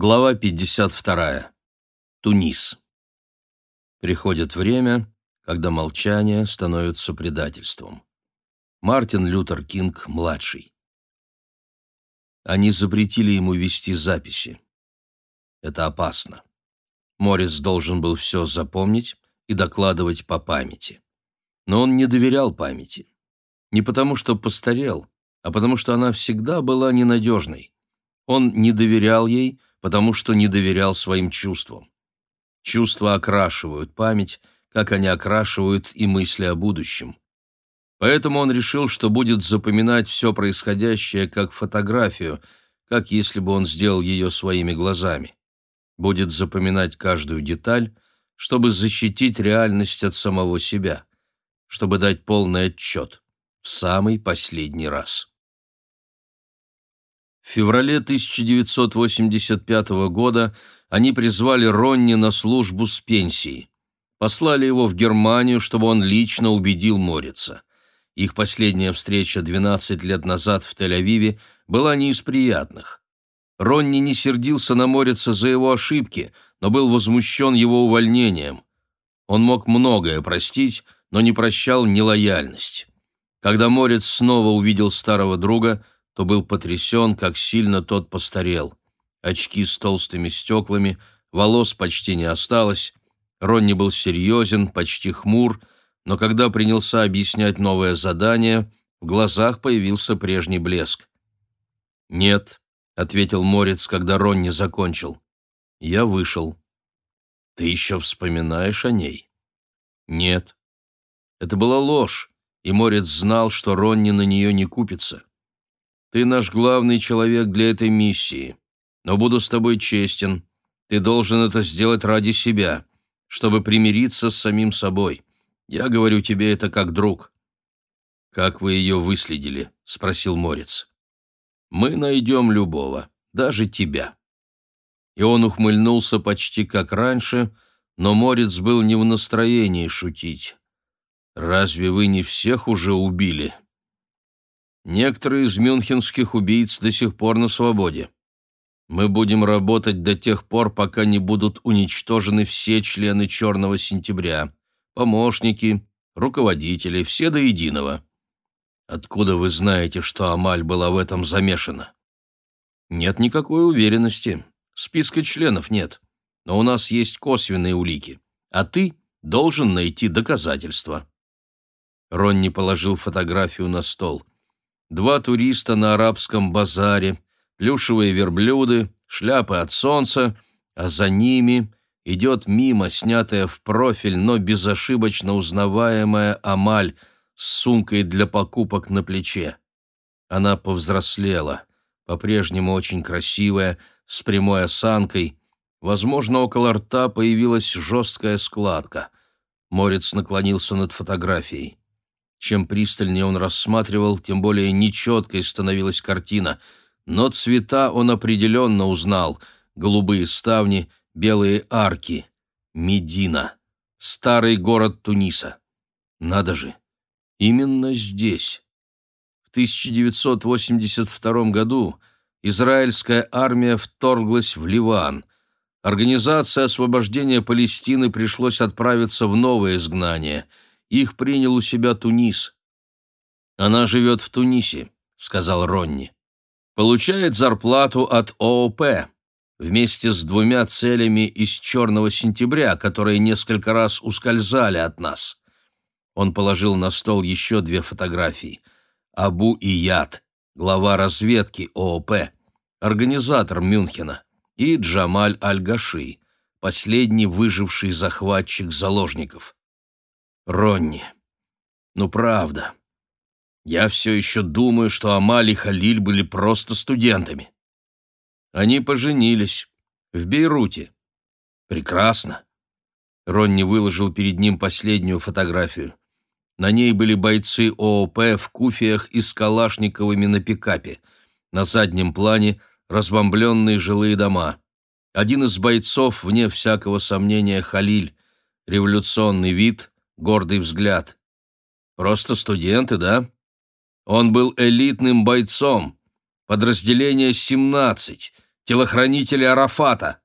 Глава 52. Тунис. Приходит время, когда молчание становится предательством. Мартин Лютер Кинг, младший. Они запретили ему вести записи. Это опасно. Морис должен был все запомнить и докладывать по памяти. Но он не доверял памяти. Не потому, что постарел, а потому, что она всегда была ненадежной. Он не доверял ей, потому что не доверял своим чувствам. Чувства окрашивают память, как они окрашивают и мысли о будущем. Поэтому он решил, что будет запоминать все происходящее как фотографию, как если бы он сделал ее своими глазами. Будет запоминать каждую деталь, чтобы защитить реальность от самого себя, чтобы дать полный отчет в самый последний раз. В феврале 1985 года они призвали Ронни на службу с пенсией. Послали его в Германию, чтобы он лично убедил Морица. Их последняя встреча 12 лет назад в Тель-Авиве была не из приятных. Ронни не сердился на Морица за его ошибки, но был возмущен его увольнением. Он мог многое простить, но не прощал нелояльность. Когда Морец снова увидел старого друга – то был потрясен, как сильно тот постарел. Очки с толстыми стеклами, волос почти не осталось. Ронни был серьезен, почти хмур, но когда принялся объяснять новое задание, в глазах появился прежний блеск. «Нет», — ответил Морец, когда Ронни закончил. «Я вышел». «Ты еще вспоминаешь о ней?» «Нет». Это была ложь, и Морец знал, что Ронни на нее не купится. Ты наш главный человек для этой миссии. Но буду с тобой честен. Ты должен это сделать ради себя, чтобы примириться с самим собой. Я говорю тебе это как друг». «Как вы ее выследили?» — спросил Морец. «Мы найдем любого, даже тебя». И он ухмыльнулся почти как раньше, но Морец был не в настроении шутить. «Разве вы не всех уже убили?» Некоторые из мюнхенских убийц до сих пор на свободе. Мы будем работать до тех пор, пока не будут уничтожены все члены «Черного сентября», помощники, руководители, все до единого. Откуда вы знаете, что Амаль была в этом замешана? Нет никакой уверенности. Списка членов нет. Но у нас есть косвенные улики. А ты должен найти доказательства. Ронни положил фотографию на стол – два туриста на арабском базаре, плюшевые верблюды, шляпы от солнца, а за ними идет мимо снятая в профиль, но безошибочно узнаваемая Амаль с сумкой для покупок на плече. Она повзрослела, по-прежнему очень красивая, с прямой осанкой. Возможно, около рта появилась жесткая складка. Морец наклонился над фотографией. Чем пристальнее он рассматривал, тем более нечеткой становилась картина. Но цвета он определенно узнал. Голубые ставни, белые арки. Медина. Старый город Туниса. Надо же. Именно здесь. В 1982 году израильская армия вторглась в Ливан. Организация освобождения Палестины пришлось отправиться в новое изгнание – их принял у себя Тунис. «Она живет в Тунисе», — сказал Ронни. «Получает зарплату от ООП, вместе с двумя целями из «Черного сентября», которые несколько раз ускользали от нас». Он положил на стол еще две фотографии. Абу Ияд, глава разведки ООП, организатор Мюнхена, и Джамаль Аль-Гаши, последний выживший захватчик заложников. Ронни. Ну, правда. Я все еще думаю, что Амаль и Халиль были просто студентами. Они поженились. В Бейруте. Прекрасно. Ронни выложил перед ним последнюю фотографию. На ней были бойцы ООП в куфиях и с калашниковыми на пикапе. На заднем плане разбомбленные жилые дома. Один из бойцов, вне всякого сомнения, Халиль. Революционный вид, гордый взгляд. Просто студенты, да? Он был элитным бойцом. Подразделение 17, телохранители Арафата.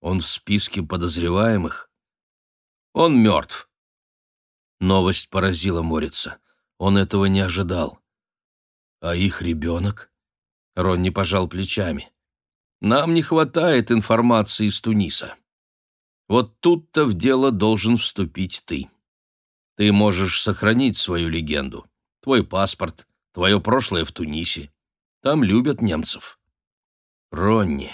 Он в списке подозреваемых? Он мертв. Новость поразила Морица. Он этого не ожидал. А их ребенок? Ронни пожал плечами. Нам не хватает информации из Туниса. Вот тут-то в дело должен вступить ты. Ты можешь сохранить свою легенду, твой паспорт, твое прошлое в Тунисе. Там любят немцев. Ронни,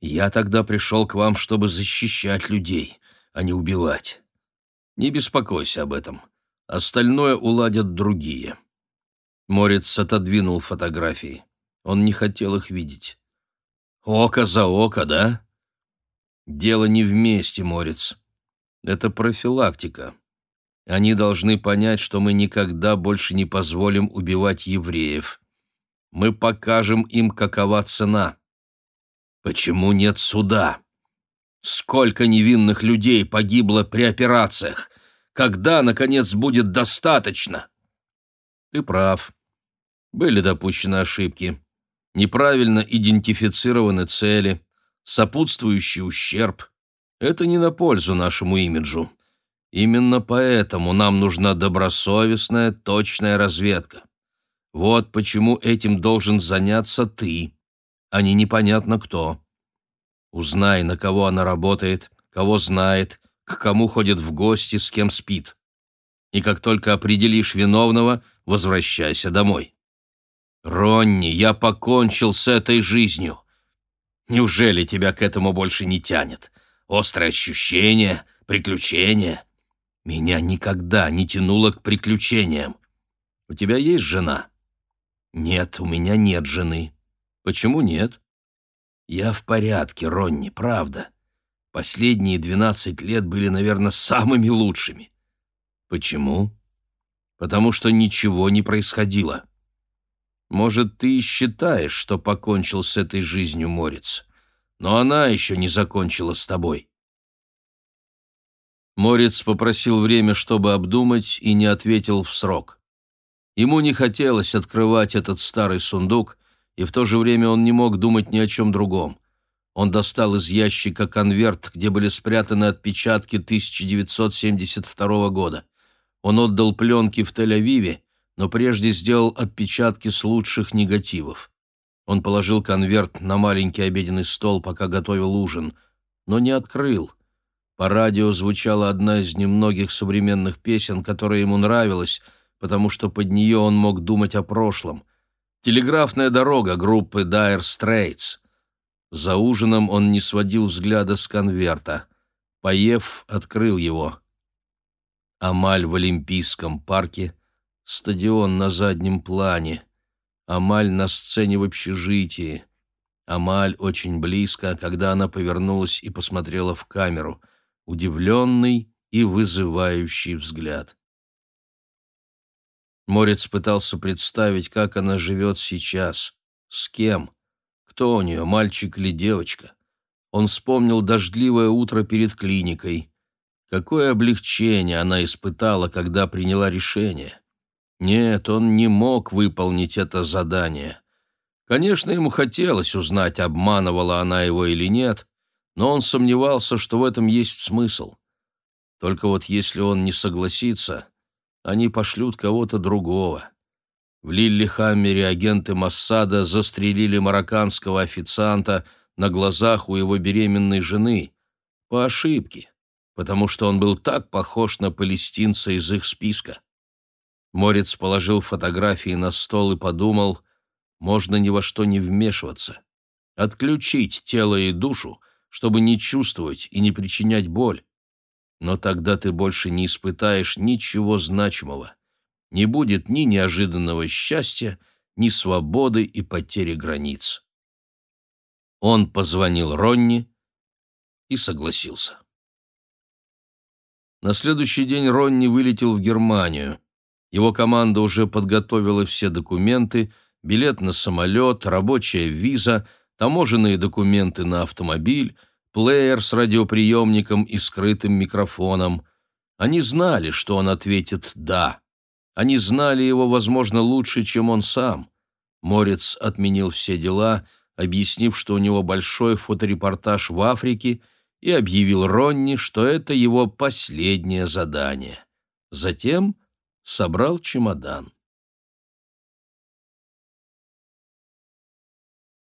я тогда пришел к вам, чтобы защищать людей, а не убивать. Не беспокойся об этом. Остальное уладят другие. Морец отодвинул фотографии. Он не хотел их видеть. Око за око, да? Дело не вместе, Морец. Это профилактика. Они должны понять, что мы никогда больше не позволим убивать евреев. Мы покажем им, какова цена. Почему нет суда? Сколько невинных людей погибло при операциях? Когда, наконец, будет достаточно? Ты прав. Были допущены ошибки. Неправильно идентифицированы цели, сопутствующий ущерб. Это не на пользу нашему имиджу. Именно поэтому нам нужна добросовестная, точная разведка. Вот почему этим должен заняться ты, а не непонятно кто. Узнай, на кого она работает, кого знает, к кому ходит в гости, с кем спит. И как только определишь виновного, возвращайся домой. Ронни, я покончил с этой жизнью. Неужели тебя к этому больше не тянет? Острое ощущение, приключения. Меня никогда не тянуло к приключениям. У тебя есть жена? Нет, у меня нет жены. Почему нет? Я в порядке, Ронни, правда. Последние двенадцать лет были, наверное, самыми лучшими. Почему? Потому что ничего не происходило. Может, ты и считаешь, что покончил с этой жизнью, Морец, но она еще не закончила с тобой. Морец попросил время, чтобы обдумать, и не ответил в срок. Ему не хотелось открывать этот старый сундук, и в то же время он не мог думать ни о чем другом. Он достал из ящика конверт, где были спрятаны отпечатки 1972 года. Он отдал пленки в Тель-Авиве, но прежде сделал отпечатки с лучших негативов. Он положил конверт на маленький обеденный стол, пока готовил ужин, но не открыл — по радио звучала одна из немногих современных песен, которая ему нравилась, потому что под нее он мог думать о прошлом. «Телеграфная дорога» группы Dire Straits. За ужином он не сводил взгляда с конверта. Поев, открыл его. Амаль в Олимпийском парке, стадион на заднем плане. Амаль на сцене в общежитии. Амаль очень близко, когда она повернулась и посмотрела в камеру — удивленный и вызывающий взгляд. Морец пытался представить, как она живет сейчас, с кем, кто у нее, мальчик или девочка. Он вспомнил дождливое утро перед клиникой. Какое облегчение она испытала, когда приняла решение. Нет, он не мог выполнить это задание. Конечно, ему хотелось узнать, обманывала она его или нет, но он сомневался, что в этом есть смысл. Только вот если он не согласится, они пошлют кого-то другого. В Лиллихаммере агенты Массада застрелили марокканского официанта на глазах у его беременной жены. По ошибке, потому что он был так похож на палестинца из их списка. Морец положил фотографии на стол и подумал, можно ни во что не вмешиваться. Отключить тело и душу — чтобы не чувствовать и не причинять боль. Но тогда ты больше не испытаешь ничего значимого. Не будет ни неожиданного счастья, ни свободы и потери границ. Он позвонил Ронни и согласился. На следующий день Ронни вылетел в Германию. Его команда уже подготовила все документы, билет на самолет, рабочая виза — таможенные документы на автомобиль, плеер с радиоприемником и скрытым микрофоном. Они знали, что он ответит «да». Они знали его, возможно, лучше, чем он сам. Морец отменил все дела, объяснив, что у него большой фоторепортаж в Африке, и объявил Ронни, что это его последнее задание. Затем собрал чемодан.